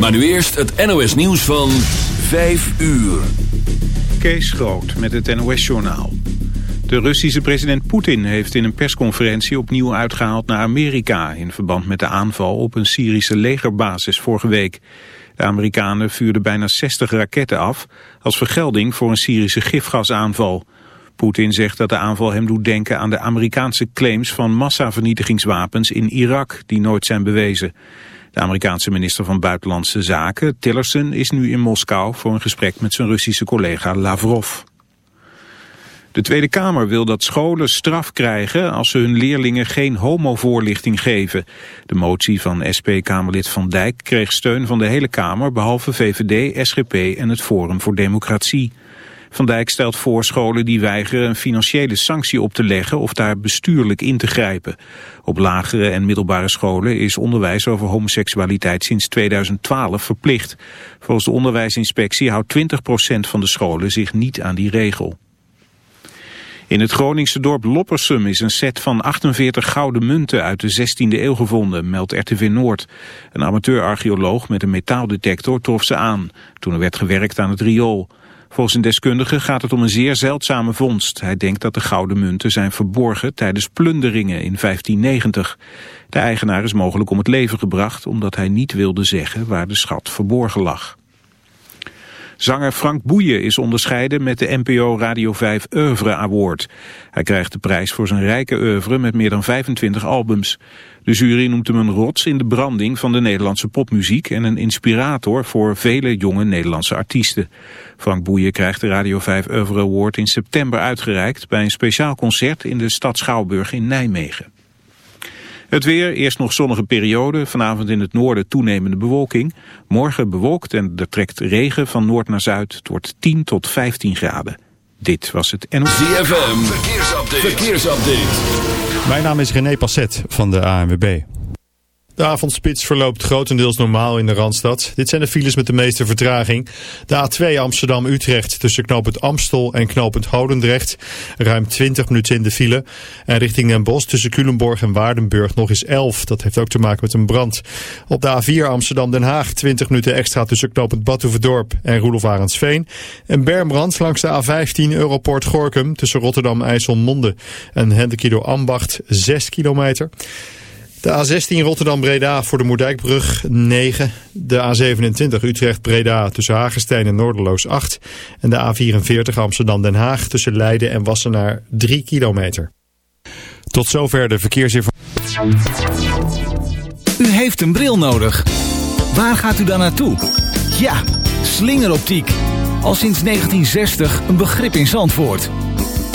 Maar nu eerst het NOS nieuws van 5 uur. Kees Groot met het NOS-journaal. De Russische president Poetin heeft in een persconferentie opnieuw uitgehaald naar Amerika... in verband met de aanval op een Syrische legerbasis vorige week. De Amerikanen vuurden bijna 60 raketten af... als vergelding voor een Syrische gifgasaanval. Poetin zegt dat de aanval hem doet denken aan de Amerikaanse claims... van massavernietigingswapens in Irak, die nooit zijn bewezen. De Amerikaanse minister van Buitenlandse Zaken, Tillerson, is nu in Moskou voor een gesprek met zijn Russische collega Lavrov. De Tweede Kamer wil dat scholen straf krijgen als ze hun leerlingen geen homovoorlichting geven. De motie van SP-Kamerlid Van Dijk kreeg steun van de hele Kamer, behalve VVD, SGP en het Forum voor Democratie. Van Dijk stelt voor scholen die weigeren een financiële sanctie op te leggen of daar bestuurlijk in te grijpen. Op lagere en middelbare scholen is onderwijs over homoseksualiteit sinds 2012 verplicht. Volgens de onderwijsinspectie houdt 20% van de scholen zich niet aan die regel. In het Groningse dorp Loppersum is een set van 48 gouden munten uit de 16e eeuw gevonden, meldt RTV Noord. Een amateurarcheoloog met een metaaldetector trof ze aan, toen er werd gewerkt aan het riool. Volgens een deskundige gaat het om een zeer zeldzame vondst. Hij denkt dat de gouden munten zijn verborgen tijdens plunderingen in 1590. De eigenaar is mogelijk om het leven gebracht omdat hij niet wilde zeggen waar de schat verborgen lag. Zanger Frank Boeien is onderscheiden met de NPO Radio 5 Oeuvre Award. Hij krijgt de prijs voor zijn rijke oeuvre met meer dan 25 albums. De jury noemt hem een rots in de branding van de Nederlandse popmuziek... en een inspirator voor vele jonge Nederlandse artiesten. Frank Boeien krijgt de Radio 5 Oeuvre Award in september uitgereikt... bij een speciaal concert in de stad Schouwburg in Nijmegen. Het weer, eerst nog zonnige periode. Vanavond in het noorden toenemende bewolking. Morgen bewolkt en er trekt regen van noord naar zuid. Het wordt 10 tot 15 graden. Dit was het NOS. ZFM, verkeersupdate. verkeersupdate. Mijn naam is René Passet van de ANWB. De avondspits verloopt grotendeels normaal in de Randstad. Dit zijn de files met de meeste vertraging. De A2 Amsterdam-Utrecht tussen knooppunt Amstel en knooppunt Hodendrecht. Ruim 20 minuten in de file. En richting Den Bosch tussen Culemborg en Waardenburg nog eens 11. Dat heeft ook te maken met een brand. Op de A4 Amsterdam-Den Haag 20 minuten extra tussen knooppunt Badhoevedorp en Roelof Arendsveen. En bermbrand langs de A15 Europort Gorkum tussen Rotterdam-IJsselmonde en Hendekido Ambacht 6 kilometer. De A16 Rotterdam-Breda voor de Moerdijkbrug 9. De A27 Utrecht-Breda tussen Hagestein en Noorderloos 8. En de A44 Amsterdam-Den Haag tussen Leiden en Wassenaar 3 kilometer. Tot zover de verkeersinformatie. U heeft een bril nodig. Waar gaat u dan naartoe? Ja, slingeroptiek. Al sinds 1960 een begrip in Zandvoort.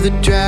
the driver.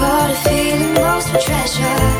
Got a feeling most for treasure.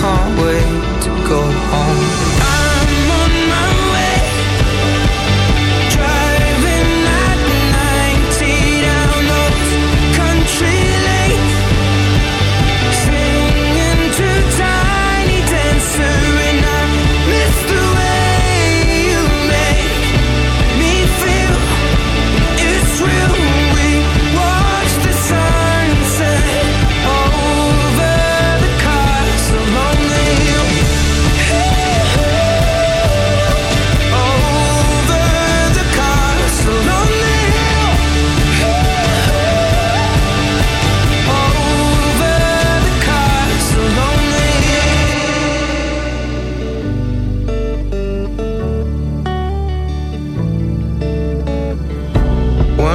can't wait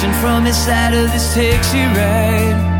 Reflection from inside of this taxi ride